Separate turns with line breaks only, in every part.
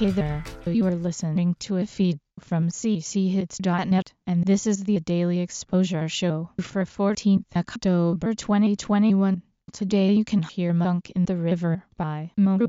Hey there, you are listening to a feed from cchits.net, and this is the Daily Exposure Show for 14th October 2021. Today you can hear Monk in the River by Moru.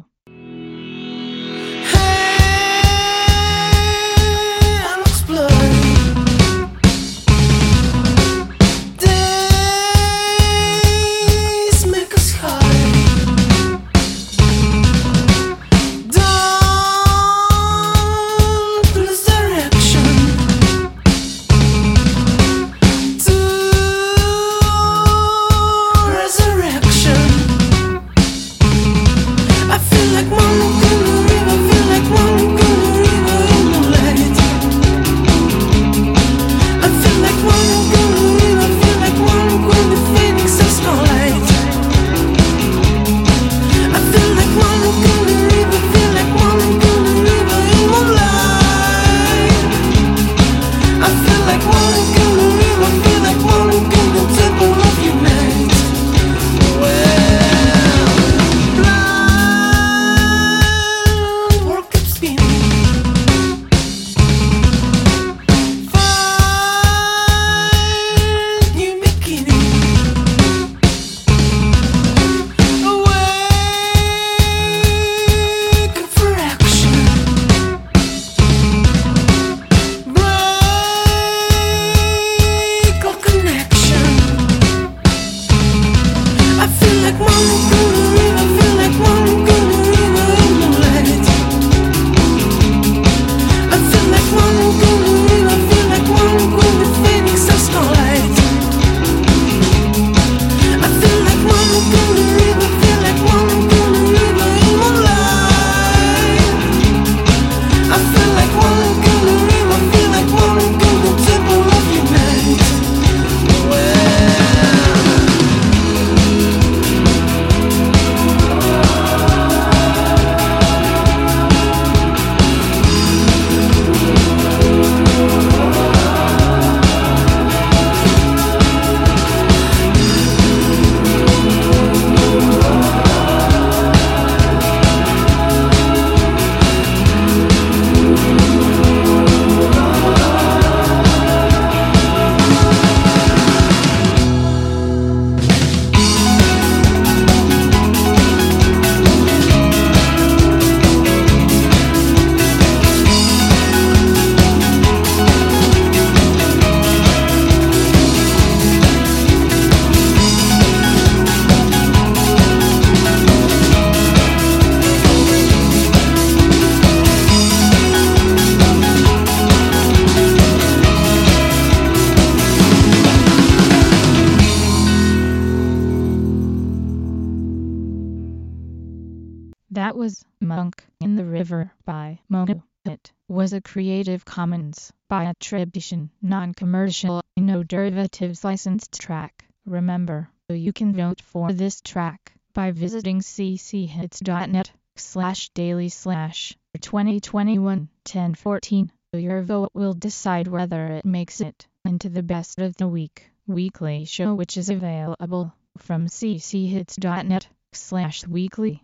That was Monk in the River by Mono. It was a Creative Commons by attribution, non-commercial, no derivatives licensed track. Remember, you can vote for this track by visiting cchits.net slash daily slash 2021 1014. Your vote will decide whether it makes it into the best of the week weekly show which is available from cchits.net slash weekly.